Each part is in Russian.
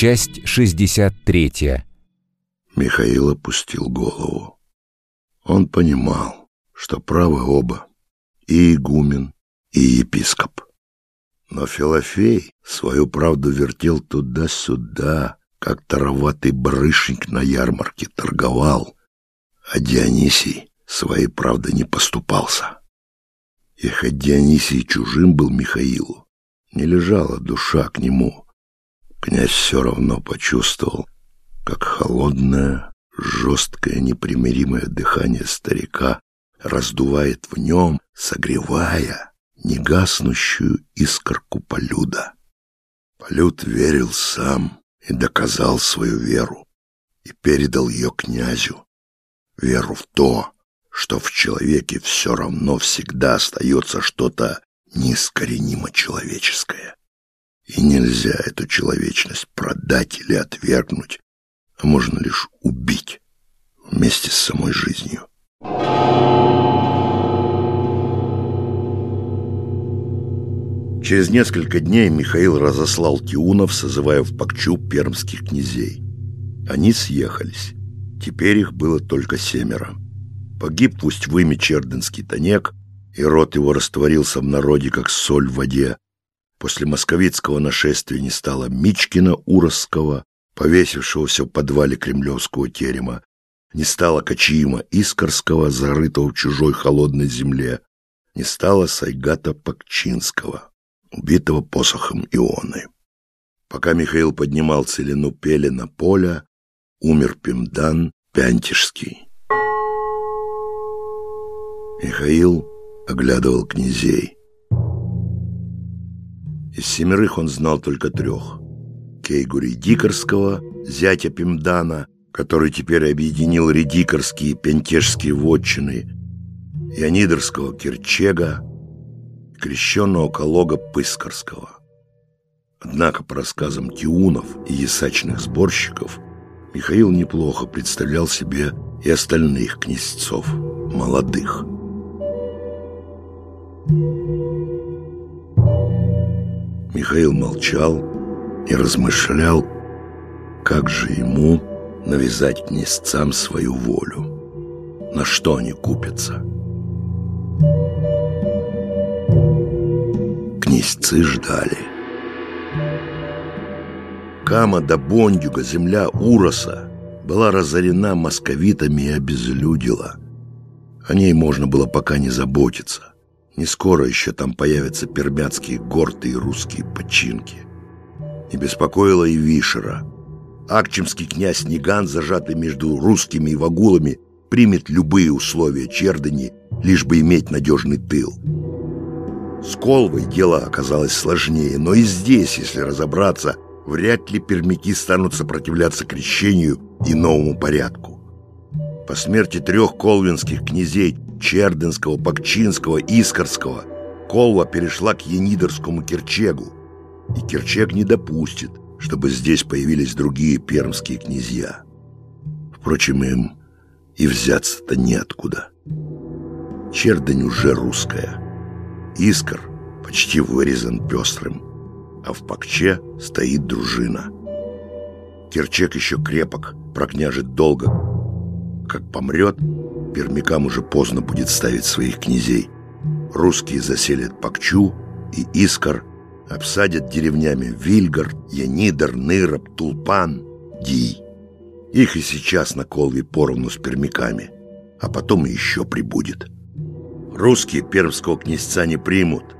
Часть 63. Михаил опустил голову. Он понимал, что правы оба, и игумен, и епископ. Но Филофей свою правду вертел туда-сюда, как тароватый брышник на ярмарке торговал, а Дионисий своей правды не поступался. И хоть Дионисий чужим был Михаилу, не лежала душа к нему — Князь все равно почувствовал, как холодное, жесткое, непримиримое дыхание старика раздувает в нем, согревая негаснущую искорку полюда. Полюд верил сам и доказал свою веру, и передал ее князю, веру в то, что в человеке все равно всегда остается что-то неискоренимо человеческое. И нельзя эту человечность продать или отвергнуть, а можно лишь убить вместе с самой жизнью. Через несколько дней Михаил разослал Тиунов, созывая в Пакчу пермских князей. Они съехались. Теперь их было только семеро. Погиб пусть выми черденский тонек, и рот его растворился в народе, как соль в воде, После московицкого нашествия не стало Мичкина Уровского, повесившегося в подвале кремлевского терема, не стало Качима Искорского, зарытого в чужой холодной земле, не стало Сайгата Пакчинского, убитого посохом Ионы. Пока Михаил поднимал целину Пелена поля, умер Пимдан Пянтишский. Михаил оглядывал князей. Из семерых он знал только трех. Кейгу Дикарского, зятя Пимдана, который теперь объединил Редикарские и Пентежские вотчины, Ионидорского Кирчега, крещенного Калога Пыскарского. Однако по рассказам Тиунов и ясачных сборщиков Михаил неплохо представлял себе и остальных князцов, молодых. Михаил молчал и размышлял, как же ему навязать князцам свою волю. На что они купятся? Князцы ждали. Кама до Бондюга, земля Уроса, была разорена московитами и обезлюдила. О ней можно было пока не заботиться. Не скоро еще там появятся пермяцкие горты и русские починки. Не беспокоило и Вишера. Акчемский князь Ниган, зажатый между русскими и вагулами, примет любые условия Чердани, лишь бы иметь надежный тыл. С Колвой дело оказалось сложнее, но и здесь, если разобраться, вряд ли пермяки станут сопротивляться крещению и новому порядку. По смерти трех колвинских князей Черденского, Пакчинского, Искорского, Колва перешла к Енидорскому Керчегу, и Керчег не допустит, чтобы здесь появились другие пермские князья. Впрочем, им и взяться-то неоткуда. Чердань уже русская. Искор почти вырезан пестрым, а в Пакче стоит дружина. Керчег еще крепок, прокняжит долго. Как помрет, пермякам уже поздно будет ставить своих князей. Русские заселят Пакчу и Искар, обсадят деревнями Вильгар, Янидер, Ныроб, Тулпан, Ди. Их и сейчас на Колве поровну с пермяками, а потом еще прибудет. Русские пермского князца не примут,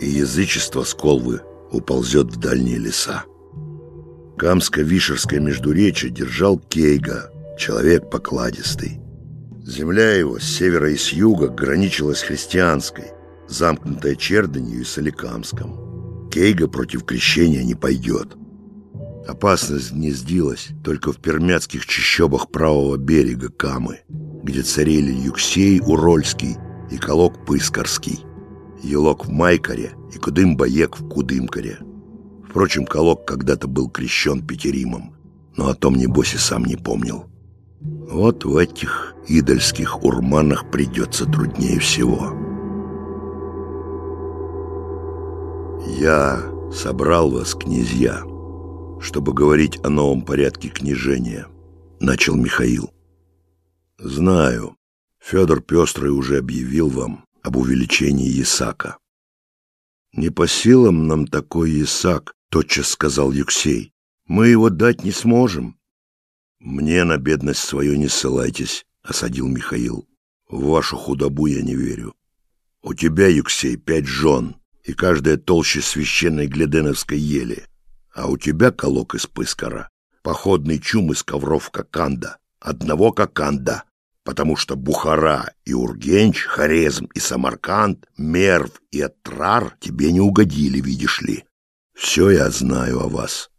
и язычество с Колвы уползет в дальние леса. Камско-Вишерское междуречие держал Кейга, человек покладистый. Земля его с севера и с юга граничила с христианской, замкнутая Черданью и Соликамском. Кейга против крещения не пойдет. Опасность гнездилась только в пермяцких чащобах правого берега Камы, где царили Юксей Урольский и Колок Пыскарский, Елок в Майкаре и Кудым-Баек в Кудымкаре. Впрочем, Колок когда-то был крещен Петеримом, но о том, небось, и сам не помнил. Вот в этих идольских урманах придется труднее всего. Я собрал вас, князья, чтобы говорить о новом порядке княжения, начал Михаил. Знаю, Федор Пестрый уже объявил вам об увеличении Исака. Не по силам нам такой Исак, тотчас сказал Юксей. Мы его дать не сможем. Мне на бедность свою не ссылайтесь, осадил Михаил. В вашу худобу я не верю. У тебя, Юксей, пять жен, и каждая толще священной гледеновской ели. А у тебя, колок из пыскара, походный чум из ковров коканда, одного коканда, потому что Бухара и Ургенч, Хорезм и Самарканд, Мерв и Атрар тебе не угодили, видишь ли. Все я знаю о вас.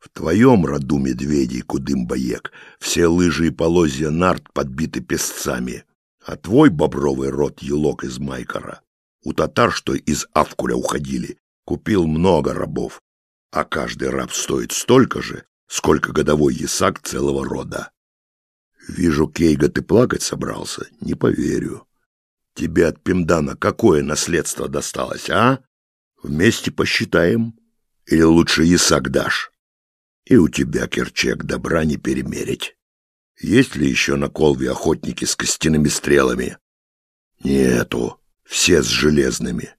В твоем роду медведей, Кудым-Баек, все лыжи и полозья нарт подбиты песцами, а твой бобровый род, елок из Майкара, у татар, что из Авкуля уходили, купил много рабов, а каждый раб стоит столько же, сколько годовой ясак целого рода. Вижу, Кейга, ты плакать собрался, не поверю. Тебе от Пимдана какое наследство досталось, а? Вместе посчитаем. Или лучше ясак дашь? И у тебя, Керчек, добра не перемерить. Есть ли еще на колве охотники с костяными стрелами? Нету, все с железными.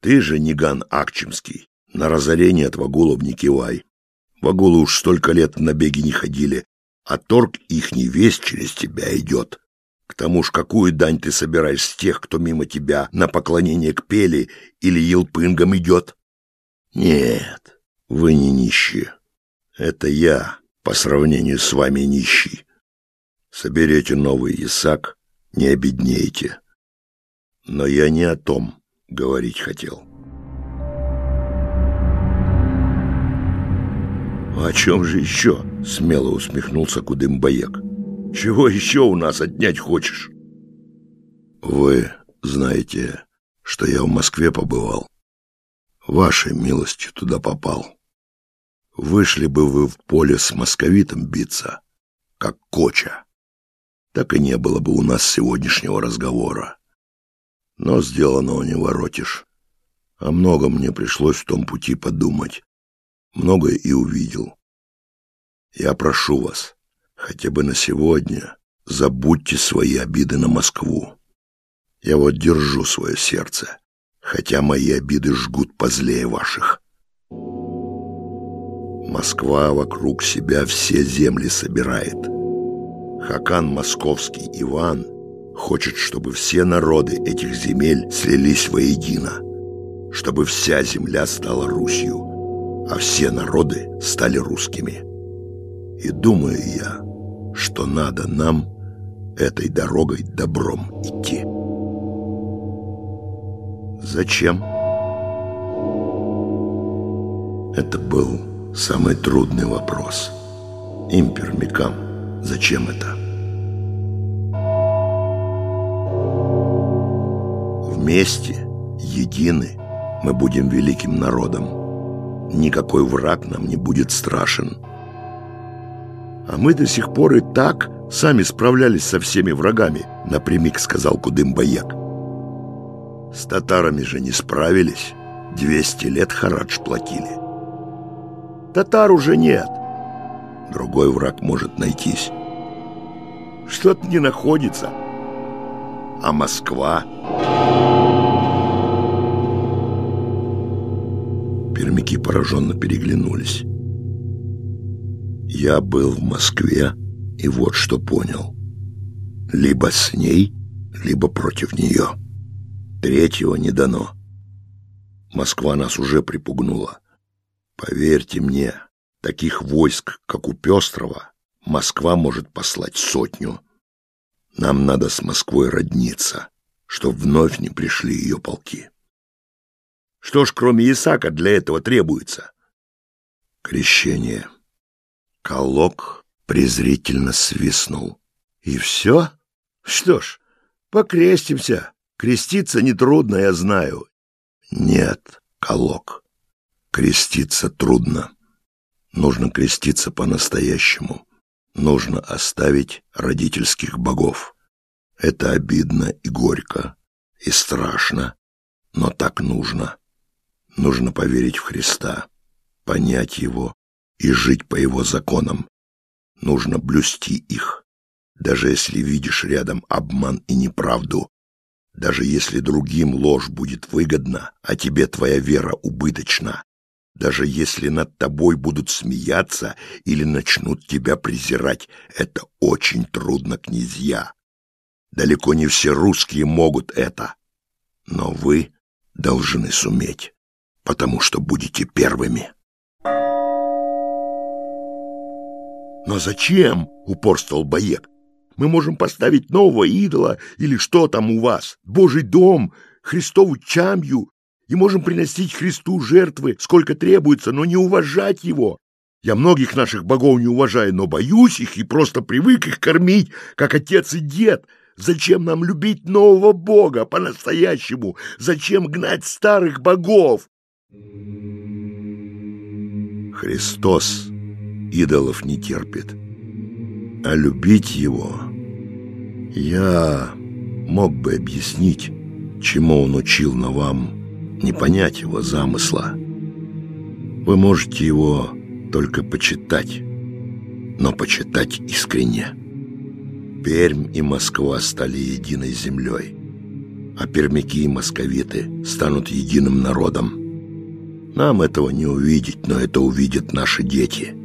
Ты же, Ниган Акчемский, на разорение от вагулов не кивай. Вагулы уж столько лет в набеги не ходили, а торг ихний весь через тебя идет. К тому ж какую дань ты собираешь с тех, кто мимо тебя на поклонение к пели или елпынгам идет? Нет, вы не нищие. Это я, по сравнению с вами, нищий. Соберете новый Исаак, не обеднеете. Но я не о том говорить хотел. «О чем же еще?» — смело усмехнулся Кудым-Боек. «Чего еще у нас отнять хочешь?» «Вы знаете, что я в Москве побывал. Вашей милостью туда попал. Вышли бы вы в поле с московитом биться, как коча. Так и не было бы у нас сегодняшнего разговора. Но сделанного не воротишь. О многом мне пришлось в том пути подумать многое и увидел. Я прошу вас, хотя бы на сегодня, забудьте свои обиды на Москву. Я вот держу свое сердце, хотя мои обиды жгут позлее ваших. Москва вокруг себя все земли собирает. Хакан Московский Иван хочет, чтобы все народы этих земель слились воедино, чтобы вся земля стала Русью а все народы стали русскими. И думаю я, что надо нам этой дорогой добром идти. Зачем? Это был самый трудный вопрос. Импер Микам, зачем это? Вместе, едины, мы будем великим народом никакой враг нам не будет страшен. А мы до сих пор и так сами справлялись со всеми врагами, напрямик сказал Кудым-Баяк. С татарами же не справились. Двести лет харадж платили. Татар уже нет. Другой враг может найтись. Что-то не находится. А Москва... Пермяки пораженно переглянулись. Я был в Москве и вот что понял. Либо с ней, либо против нее. Третьего не дано. Москва нас уже припугнула. Поверьте мне, таких войск, как у Пестрова, Москва может послать сотню. Нам надо с Москвой родниться, чтоб вновь не пришли ее полки. Что ж, кроме Исака, для этого требуется? Крещение. Колок презрительно свистнул. И все? Что ж, покрестимся. Креститься нетрудно, я знаю. Нет, Колок, креститься трудно. Нужно креститься по-настоящему. Нужно оставить родительских богов. Это обидно и горько, и страшно, но так нужно. Нужно поверить в Христа, понять Его и жить по его законам. Нужно блюсти их, даже если видишь рядом обман и неправду, даже если другим ложь будет выгодна, а тебе твоя вера убыточна, даже если над тобой будут смеяться или начнут тебя презирать, это очень трудно, князья. Далеко не все русские могут это, но вы должны суметь, потому что будете первыми. «Но зачем?» — упорствовал Боек. «Мы можем поставить нового идола или что там у вас, Божий дом, Христову чамью, и можем приносить Христу жертвы, сколько требуется, но не уважать его. Я многих наших богов не уважаю, но боюсь их и просто привык их кормить, как отец и дед. Зачем нам любить нового бога по-настоящему? Зачем гнать старых богов?» Христос идолов не терпит. А любить его я мог бы объяснить, чему он учил, но вам не понять его замысла. Вы можете его только почитать, но почитать искренне. Пермь и Москва стали единой землей, а пермяки и московиты станут единым народом. Нам этого не увидеть, но это увидят наши дети –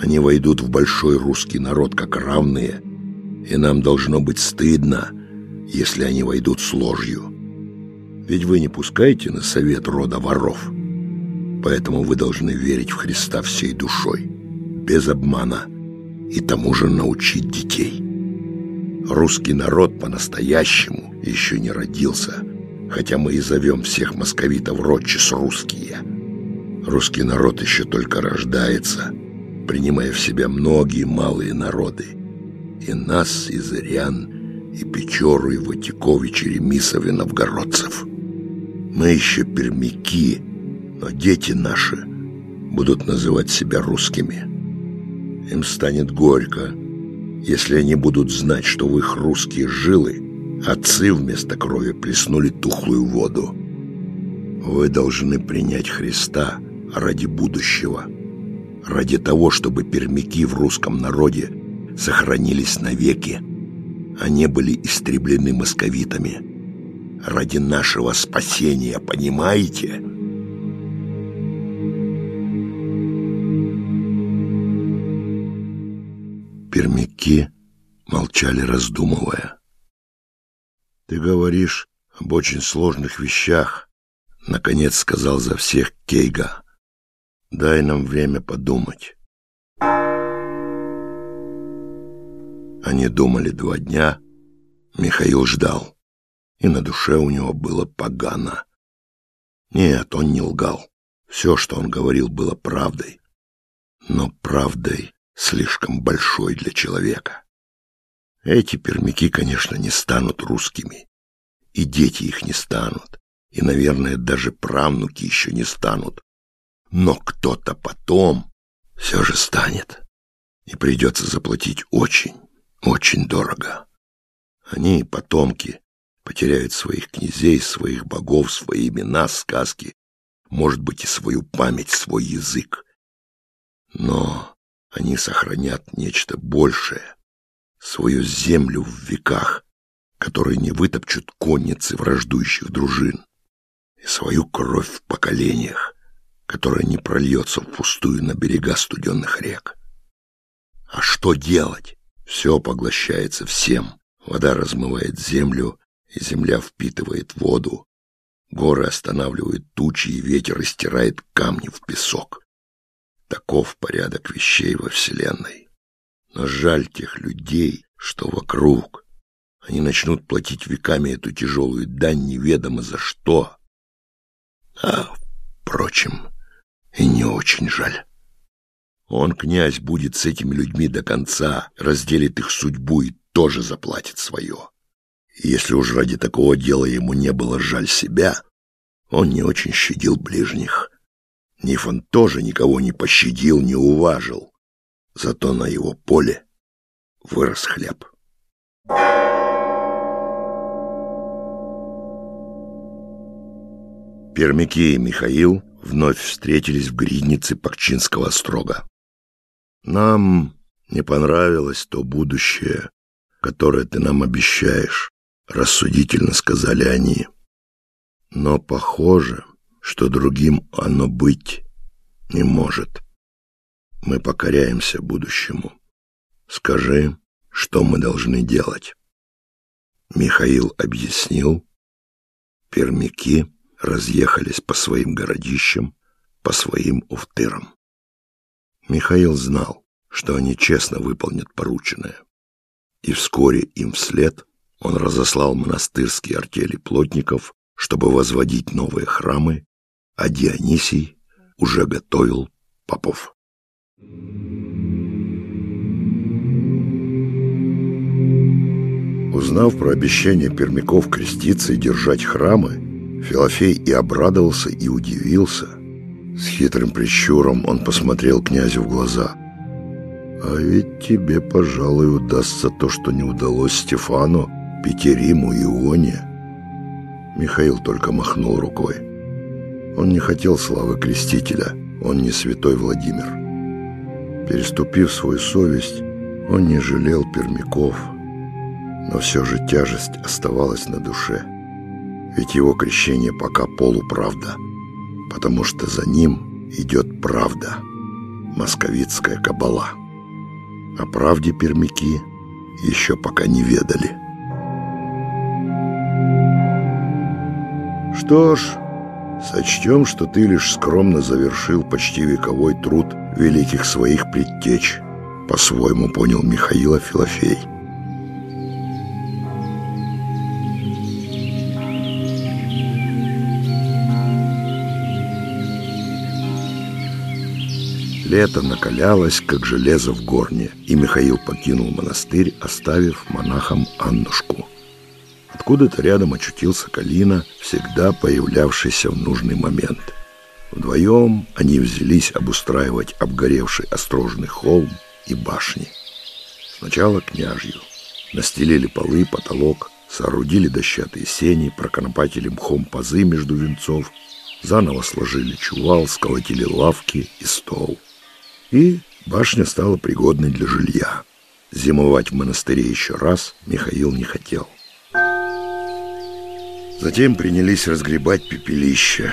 они войдут в большой русский народ как равные, и нам должно быть стыдно, если они войдут с ложью. Ведь вы не пускаете на совет рода воров, поэтому вы должны верить в Христа всей душой, без обмана, и тому же научить детей. Русский народ по-настоящему еще не родился, хотя мы и зовем всех московитов родчис русские. Русский народ еще только рождается – принимая в себя многие малые народы. И нас, и Зырян, и Печору, и Ватиков, и Черемисов, и новгородцев. Мы еще пермяки, но дети наши будут называть себя русскими. Им станет горько, если они будут знать, что в их русские жилы отцы вместо крови плеснули тухлую воду. Вы должны принять Христа ради будущего – ради того, чтобы пермяки в русском народе сохранились навеки, а не были истреблены московитами. Ради нашего спасения, понимаете? Пермяки молчали, раздумывая. «Ты говоришь об очень сложных вещах», — наконец сказал за всех Кейга. Дай нам время подумать. Они думали два дня. Михаил ждал. И на душе у него было погано. Нет, он не лгал. Все, что он говорил, было правдой. Но правдой слишком большой для человека. Эти пермяки, конечно, не станут русскими. И дети их не станут. И, наверное, даже правнуки еще не станут но кто-то потом все же станет. И придется заплатить очень, очень дорого. Они, потомки, потеряют своих князей, своих богов, свои имена, сказки, может быть, и свою память, свой язык. Но они сохранят нечто большее, свою землю в веках, которые не вытопчут конницы враждующих дружин, и свою кровь в поколениях, которая не прольется впустую на берега студенных рек. А что делать? Все поглощается всем. Вода размывает землю, земля впитывает воду. Горы останавливают тучи, и ветер истирает камни в песок. Таков порядок вещей во Вселенной. Но жаль тех людей, что вокруг. Они начнут платить веками эту тяжелую дань неведомо за что. А, впрочем, и не очень жаль. Он, князь, будет с этими людьми до конца, разделит их судьбу и тоже заплатит свое. Если уж ради такого дела ему не было жаль себя, он не очень щадил ближних. Нифон тоже никого не пощадил, не уважил. Зато на его поле вырос хлеб. Пермяки и Михаил вновь встретились в гриднице Пакчинского острога. Нам не понравилось то будущее, которое ты нам обещаешь, рассудительно сказали они. Но похоже, что другим оно быть не может. Мы покоряемся будущему. Скажи, что мы должны делать? Михаил объяснил. Пермяки разъехались по своим городищам, по своим уфтырам. Михаил знал, что они честно выполнят порученное. И вскоре им вслед он разослал монастырские артели плотников, чтобы возводить новые храмы, а Дионисий уже готовил попов. Узнав про обещание пермяков креститься и держать храмы, Филофей и обрадовался, и удивился. С хитрым прищуром он посмотрел князю в глаза. «А ведь тебе, пожалуй, удастся то, что не удалось Стефану, Петериму и Ионе». Михаил только махнул рукой. Он не хотел славы крестителя, он не святой Владимир. Переступив свою совесть, он не жалел пермяков, но все же тяжесть оставалась на душе. Ведь его крещение пока полуправда, потому что за ним идет правда, московитская кабала. О правде пермяки еще пока не ведали. Что ж, сочтем, что ты лишь скромно завершил почти вековой труд великих своих предтеч, по-своему понял Михаила Филофей. Лето накалялось, как железо в горне, и Михаил покинул монастырь, оставив монахам Аннушку. Откуда-то рядом очутился Калина, всегда появлявшийся в нужный момент. Вдвоем они взялись обустраивать обгоревший острожный холм и башни. Сначала княжью. Настелили полы, потолок, соорудили дощатые сени, проконопатили мхом пазы между венцов, заново сложили чувал, сколотили лавки и стол и башня стала пригодной для жилья. Зимовать в монастыре еще раз Михаил не хотел. Затем принялись разгребать пепелище.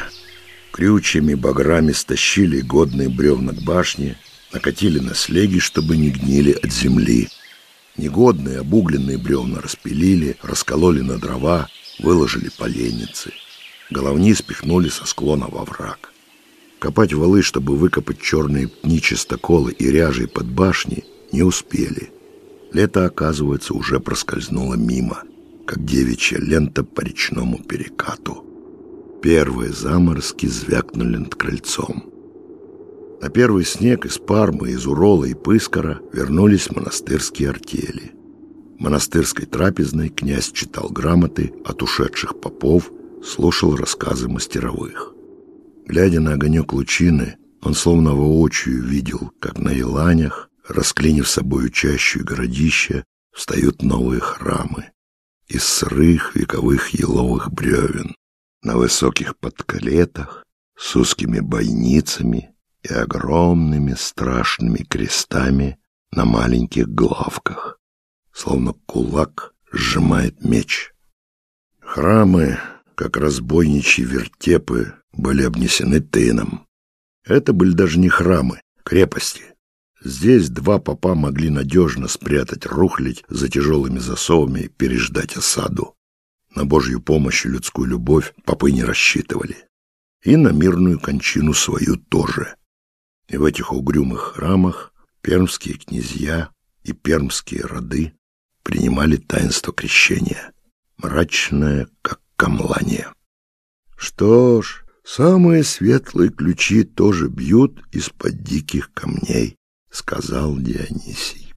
Крючьями, баграми стащили годные бревна к башне, накатили на слеги, чтобы не гнили от земли. Негодные обугленные бревна распилили, раскололи на дрова, выложили поленницы. Головни спихнули со склона во враг. Копать валы, чтобы выкопать черные пни чистоколы и ряжей под башни, не успели. Лето, оказывается, уже проскользнуло мимо, как девичья лента по речному перекату. Первые заморозки звякнули над крыльцом. На первый снег из Пармы, из Урола и Пыскара вернулись монастырские артели. В монастырской трапезной князь читал грамоты от ушедших попов, слушал рассказы мастеровых. Глядя на огонек лучины, он словно воочию видел, как на еланях, расклинив собою чащу и городища, встают новые храмы из сырых вековых еловых бревен на высоких подкалетах с узкими бойницами и огромными страшными крестами на маленьких главках, словно кулак сжимает меч. Храмы, как разбойничьи вертепы, были обнесены тыном. Это были даже не храмы, крепости. Здесь два попа могли надежно спрятать рухлядь за тяжелыми засовами и переждать осаду. На Божью помощь и людскую любовь попы не рассчитывали. И на мирную кончину свою тоже. И в этих угрюмых храмах пермские князья и пермские роды принимали таинство крещения, мрачное, как камлание. Что ж, Самые светлые ключи тоже бьют из-под диких камней, сказал Дионисий.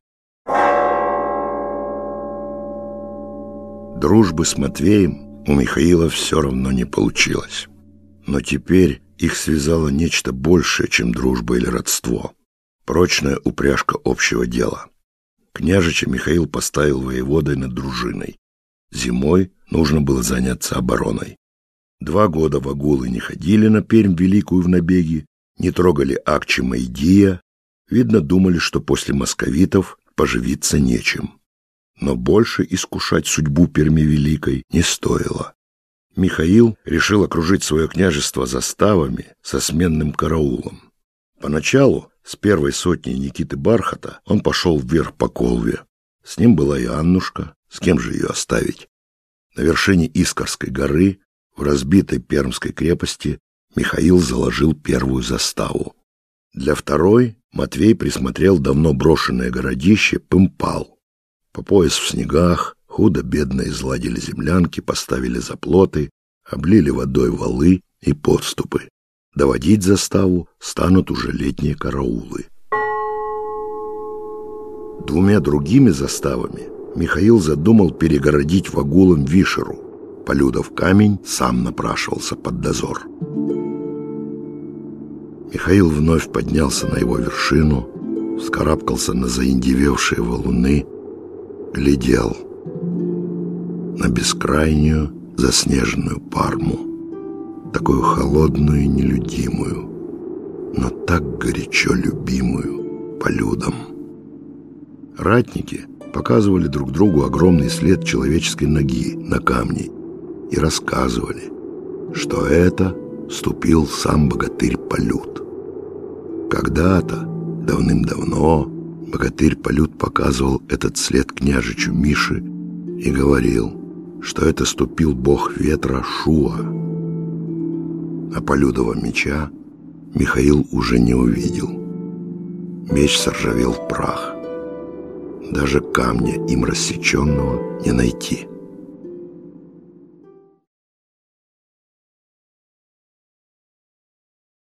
Дружбы с Матвеем у Михаила все равно не получилось. Но теперь их связало нечто большее, чем дружба или родство. Прочная упряжка общего дела. Княжича Михаил поставил воеводой над дружиной. Зимой нужно было заняться обороной. Два года вагулы не ходили на Пермь Великую в набеги, не трогали Акчима и Дия. Видно, думали, что после московитов поживиться нечем. Но больше искушать судьбу Перми Великой не стоило. Михаил решил окружить свое княжество заставами со сменным караулом. Поначалу, с первой сотни Никиты Бархата, он пошел вверх по Колве. С ним была и Аннушка, с кем же ее оставить? На вершине Искорской горы, в разбитой Пермской крепости, Михаил заложил первую заставу. Для второй Матвей присмотрел давно брошенное городище Пымпал. По пояс в снегах, худо-бедно изладили землянки, поставили заплоты, облили водой валы и подступы. Доводить заставу станут уже летние караулы. Двумя другими заставами Михаил задумал перегородить вагулом Вишеру. Полюдов камень сам напрашивался под дозор. Михаил вновь поднялся на его вершину, вскарабкался на заиндевевшие валуны, глядел на бескрайнюю заснеженную парму такую холодную и нелюдимую, но так горячо любимую по людям. Ратники показывали друг другу огромный след человеческой ноги на камне и рассказывали, что это ступил сам богатырь Полют. Когда-то, давным-давно, богатырь Полют показывал этот след княжичу Мише и говорил, что это ступил бог ветра Шуа, а Полюдова меча Михаил уже не увидел. Меч соржавел в прах. Даже камня им рассеченного не найти.